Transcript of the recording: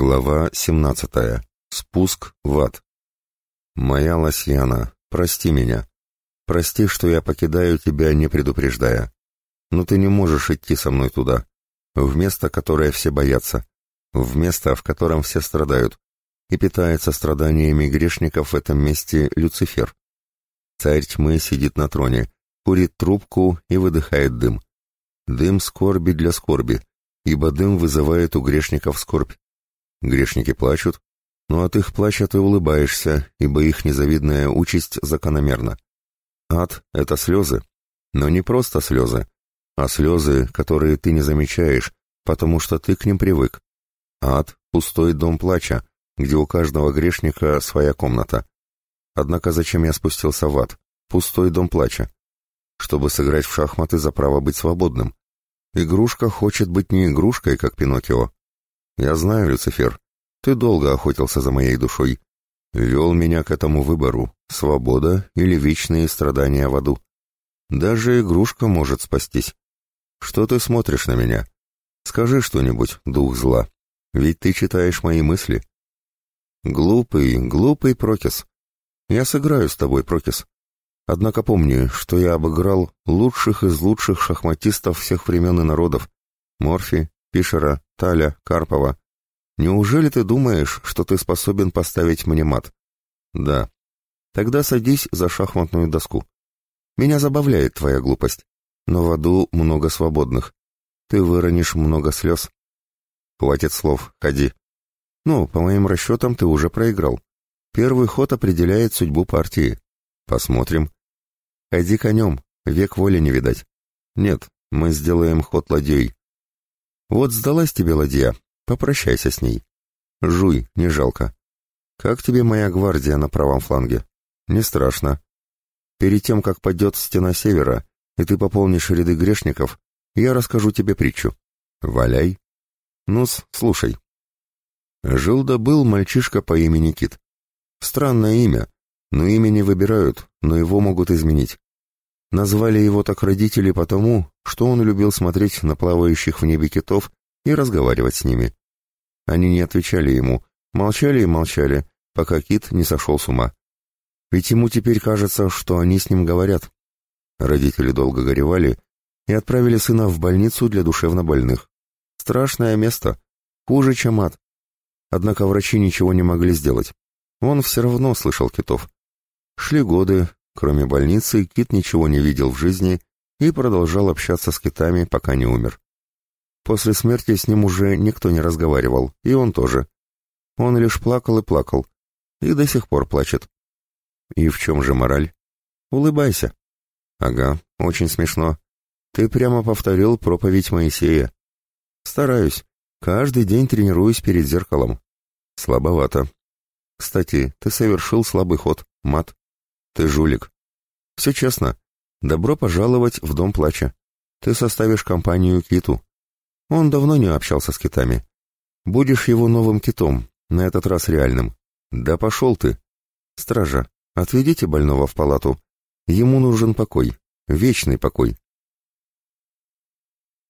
Глава 17. Спуск в ад. Моя Лосьяна, прости меня. Прости, что я покидаю тебя, не предупреждая. Но ты не можешь идти со мной туда, в место, которое все боятся, в место, в котором все страдают, и питается страданиями грешников в этом месте Люцифер. Царь тьмы сидит на троне, курит трубку и выдыхает дым. Дым скорби для скорби, ибо дым вызывает у грешников скорбь. Грешники плачут, но от их плача ты улыбаешься, ибо их незавидная участь закономерна. Ад — это слезы, но не просто слезы, а слезы, которые ты не замечаешь, потому что ты к ним привык. Ад — пустой дом плача, где у каждого грешника своя комната. Однако зачем я спустился в ад? Пустой дом плача. Чтобы сыграть в шахматы за право быть свободным. Игрушка хочет быть не игрушкой, как Пиноккио, я знаю, Люцифер, ты долго охотился за моей душой, вел меня к этому выбору, свобода или вечные страдания в аду. Даже игрушка может спастись. Что ты смотришь на меня? Скажи что-нибудь, дух зла, ведь ты читаешь мои мысли. Глупый, глупый Прокис. Я сыграю с тобой, Прокис. Однако помни, что я обыграл лучших из лучших шахматистов всех времен и народов. Морфи, Пишера, Таля, Карпова. Неужели ты думаешь, что ты способен поставить мне мат? Да. Тогда садись за шахматную доску. Меня забавляет твоя глупость, но в аду много свободных. Ты выронишь много слез. Хватит слов, ходи. Ну, по моим расчетам, ты уже проиграл. Первый ход определяет судьбу партии. Посмотрим. Ходи конем, век воли не видать. Нет, мы сделаем ход ладьей. Вот сдалась тебе ладья, попрощайся с ней. Жуй, не жалко. Как тебе моя гвардия на правом фланге? Не страшно. Перед тем, как падет стена севера, и ты пополнишь ряды грешников, я расскажу тебе притчу. Валяй. Ну-с, слушай. Жил да был мальчишка по имени Кит. Странное имя, но имя не выбирают, но его могут изменить. Назвали его так родители потому, что он любил смотреть на плавающих в небе китов и разговаривать с ними. Они не отвечали ему, молчали и молчали, пока кит не сошел с ума. Ведь ему теперь кажется, что они с ним говорят. Родители долго горевали и отправили сына в больницу для душевнобольных. Страшное место, хуже, чем ад. Однако врачи ничего не могли сделать. Он все равно слышал китов. Шли годы, Кроме больницы, Кит ничего не видел в жизни и продолжал общаться с китами, пока не умер. После смерти с ним уже никто не разговаривал, и он тоже. Он лишь плакал и плакал, и до сих пор плачет. И в чем же мораль? Улыбайся. Ага, очень смешно. Ты прямо повторил проповедь Моисея. Стараюсь. Каждый день тренируюсь перед зеркалом. Слабовато. Кстати, ты совершил слабый ход, мат. Ты жулик. Все честно. Добро пожаловать в дом плача. Ты составишь компанию киту. Он давно не общался с китами. Будешь его новым китом, на этот раз реальным. Да пошел ты. Стража, отведите больного в палату. Ему нужен покой, вечный покой.